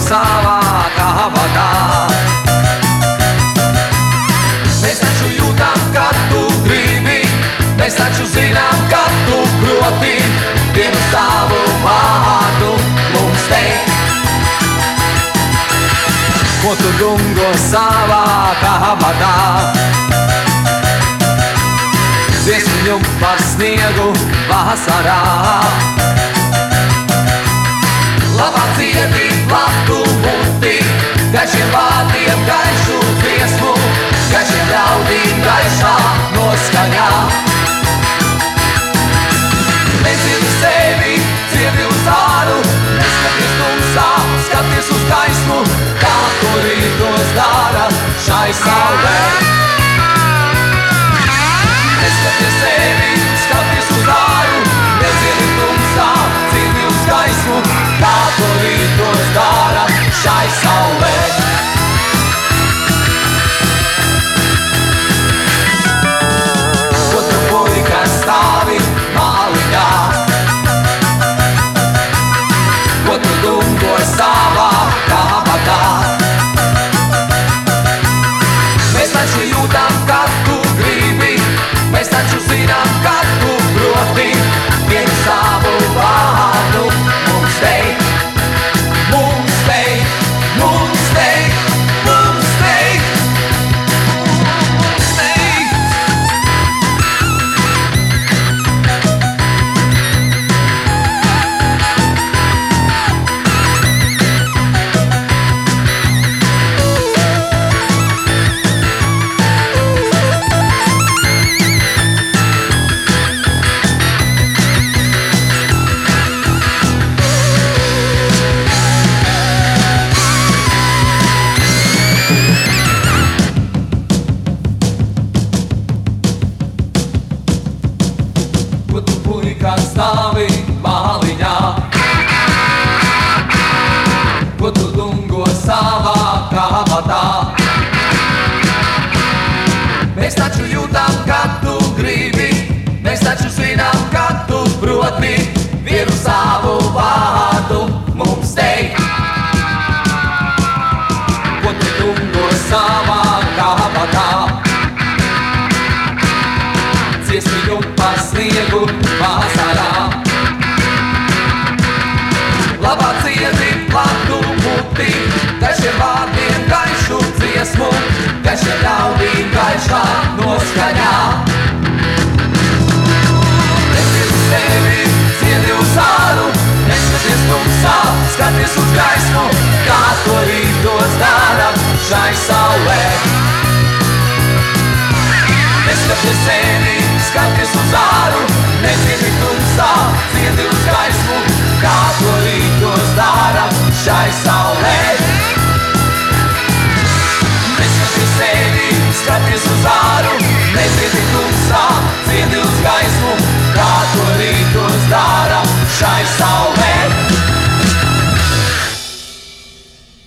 savā kabatā. Mēs taču jūtam, ka tu gribi, mēs taču zinām, ka tu proti vienu savu vārdu mums teikt. Ko tu dungo savā kabatā? Dziesmiņu par sniegu vasarā. Labā cietī, šai saulē. Ko tu puika stāvi māliņā? Ko tu dungo savā kabatā? Mēs taču jūtam, ka tu gribi, mēs taču zinām, ka tu proti vienu savu vārdu mums teikt. Ko tu dungo savā dziesmiņu par sniegu vasarā. Labā cieti, Ies uz vāru, nezini tumsā, dziedi uz gaismu, kā to rītos dara šai savu.